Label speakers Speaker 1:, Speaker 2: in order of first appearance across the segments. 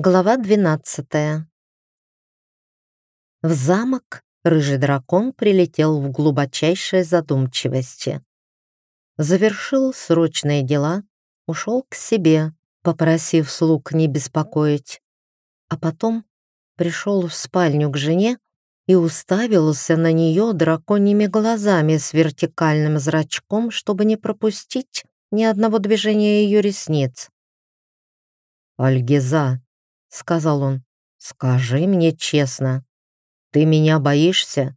Speaker 1: Глава 12 В замок рыжий дракон прилетел в глубочайшей задумчивости. Завершил срочные дела, ушел к себе, попросив слуг не беспокоить, а потом пришел в спальню к жене и уставился на нее драконьими глазами с вертикальным зрачком, чтобы не пропустить ни одного движения ее ресниц. «Альгиза», — сказал он, — «скажи мне честно, ты меня боишься?»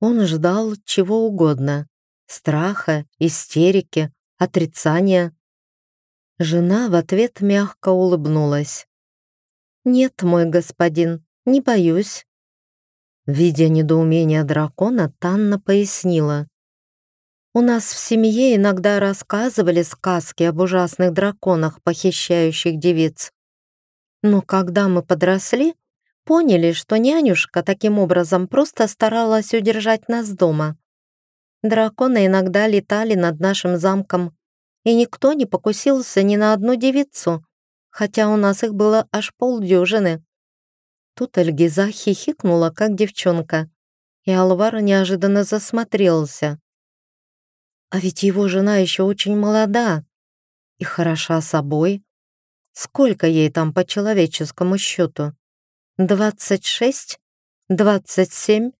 Speaker 1: Он ждал чего угодно — страха, истерики, отрицания. Жена в ответ мягко улыбнулась. «Нет, мой господин, не боюсь». Видя недоумение дракона, Танна пояснила. «У нас в семье иногда рассказывали сказки об ужасных драконах, похищающих девиц. Но когда мы подросли, поняли, что нянюшка таким образом просто старалась удержать нас дома. Драконы иногда летали над нашим замком, и никто не покусился ни на одну девицу, хотя у нас их было аж полдюжины. Тут Альгиза хихикнула, как девчонка, и Алвар неожиданно засмотрелся. А ведь его жена еще очень молода и хороша собой, Сколько ей там по человеческому счету? Двадцать шесть? Двадцать семь?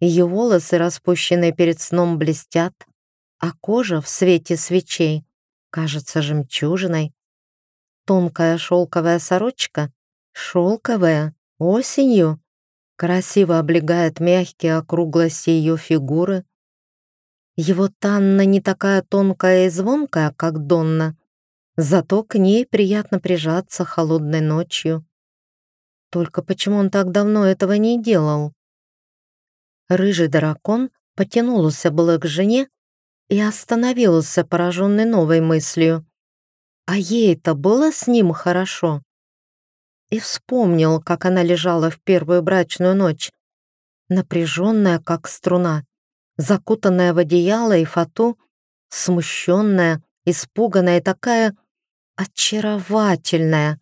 Speaker 1: Ее волосы, распущенные перед сном, блестят, а кожа в свете свечей кажется жемчужиной. Тонкая шелковая сорочка, шелковая, осенью, красиво облегает мягкие округлости ее фигуры. Его Танна не такая тонкая и звонкая, как Донна, Зато к ней приятно прижаться холодной ночью. Только почему он так давно этого не делал? Рыжий дракон потянулся было к жене и остановился, пораженный новой мыслью. А ей-то было с ним хорошо. И вспомнил, как она лежала в первую брачную ночь, напряженная, как струна, закутанная в одеяло и фату, смущенная, испуганная такая очаровательная.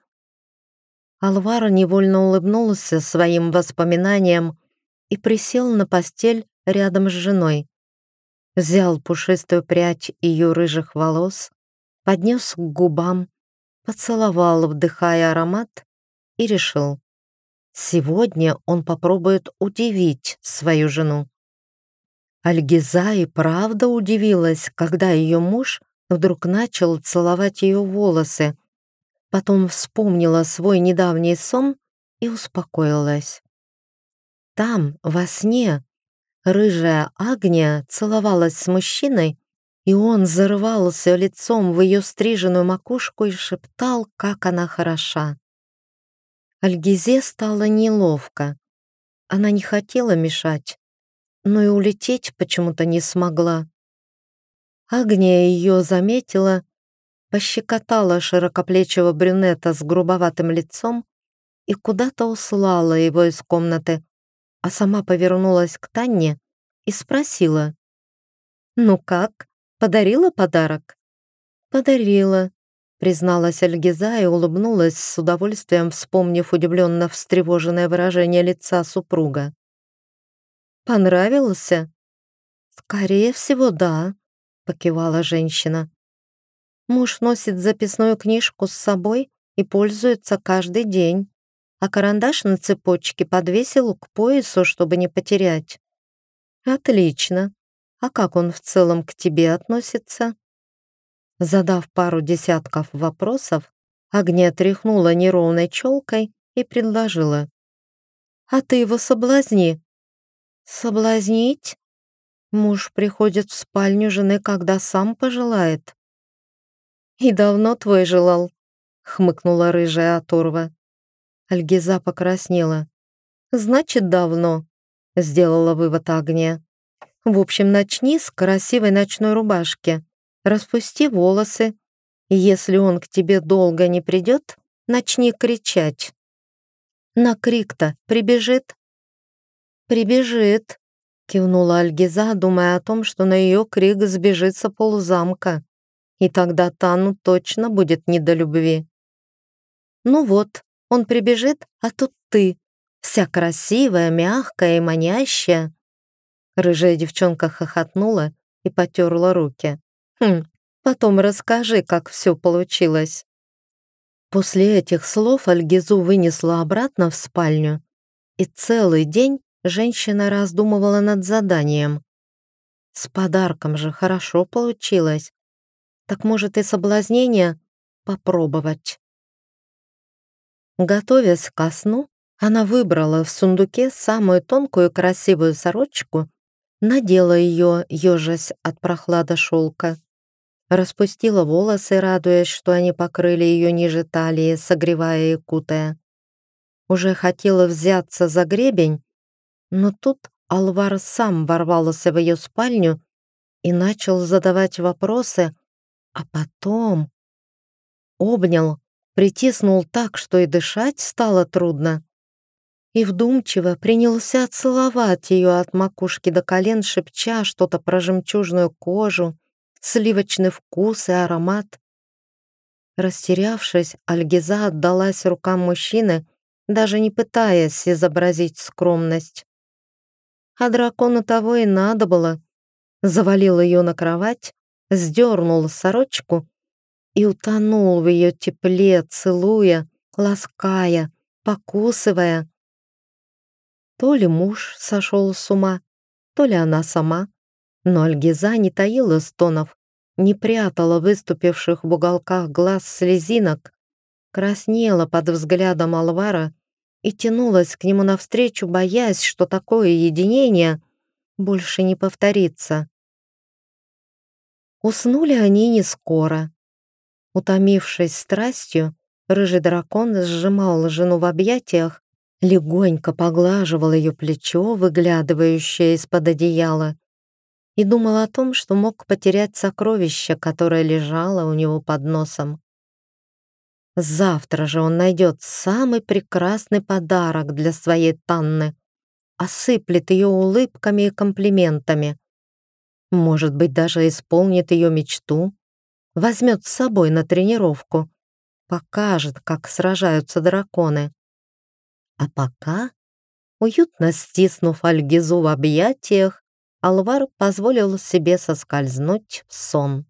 Speaker 1: Алвара невольно улыбнулся своим воспоминаниям и присел на постель рядом с женой. Взял пушистую прядь ее рыжих волос, поднес к губам, поцеловал, вдыхая аромат, и решил. Сегодня он попробует удивить свою жену. Альгиза и правда удивилась, когда ее муж вдруг начал целовать ее волосы. Потом вспомнила свой недавний сон и успокоилась. Там, во сне, рыжая Агния целовалась с мужчиной, и он зарывался лицом в ее стриженную макушку и шептал, как она хороша. Альгизе стало неловко. Она не хотела мешать, но и улететь почему-то не смогла. Агния ее заметила, пощекотала широкоплечего брюнета с грубоватым лицом и куда-то услала его из комнаты, а сама повернулась к Танне и спросила. «Ну как, подарила подарок?» «Подарила», — призналась Альгиза и улыбнулась с удовольствием, вспомнив удивленно встревоженное выражение лица супруга. «Понравился?» «Скорее всего, да», покивала женщина. Муж носит записную книжку с собой и пользуется каждый день, а карандаш на цепочке подвесил к поясу, чтобы не потерять. Отлично. А как он в целом к тебе относится? Задав пару десятков вопросов, Агния тряхнула неровной челкой и предложила. «А ты его соблазни». «Соблазнить?» Муж приходит в спальню жены, когда сам пожелает. «И давно твой желал?» — хмыкнула рыжая оторва. Альгиза покраснела. «Значит, давно», — сделала вывод Агния. «В общем, начни с красивой ночной рубашки, распусти волосы, если он к тебе долго не придет, начни кричать». На крик-то прибежит? Прибежит, Кивнула Альгиза, думая о том, что на ее крик сбежится ползамка, и тогда Тану точно будет не до любви. Ну вот, он прибежит, а тут ты, вся красивая, мягкая и манящая. Рыжая девчонка хохотнула и потерла руки. Хм, потом расскажи, как все получилось. После этих слов Альгизу вынесла обратно в спальню, и целый день женщина раздумывала над заданием. С подарком же хорошо получилось. Так может и соблазнение попробовать. Готовясь ко сну, она выбрала в сундуке самую тонкую красивую сорочку, надела ее, ежась от прохлада шелка, распустила волосы, радуясь, что они покрыли ее ниже талии, согревая и кутая. Уже хотела взяться за гребень, но тут Алвар сам ворвался в ее спальню и начал задавать вопросы, а потом обнял, притиснул так, что и дышать стало трудно, и вдумчиво принялся целовать ее от макушки до колен, шепча что-то про жемчужную кожу, сливочный вкус и аромат. Растерявшись, Альгиза отдалась рукам мужчины, даже не пытаясь изобразить скромность. А дракону того и надо было. Завалил ее на кровать, сдернул сорочку и утонул в ее тепле, целуя, лаская, покусывая. То ли муж сошел с ума, то ли она сама, но Альгиза не таила стонов, не прятала выступивших в уголках глаз слезинок, краснела под взглядом Алвара и тянулась к нему навстречу, боясь, что такое единение больше не повторится. Уснули они не скоро. Утомившись страстью, рыжий дракон сжимал жену в объятиях, легонько поглаживал ее плечо, выглядывающее из-под одеяла, и думал о том, что мог потерять сокровище, которое лежало у него под носом. Завтра же он найдет самый прекрасный подарок для своей Танны, осыплет ее улыбками и комплиментами. Может быть, даже исполнит ее мечту, возьмет с собой на тренировку, покажет, как сражаются драконы. А пока, уютно стиснув Альгизу в объятиях, Алвар позволил себе соскользнуть в сон.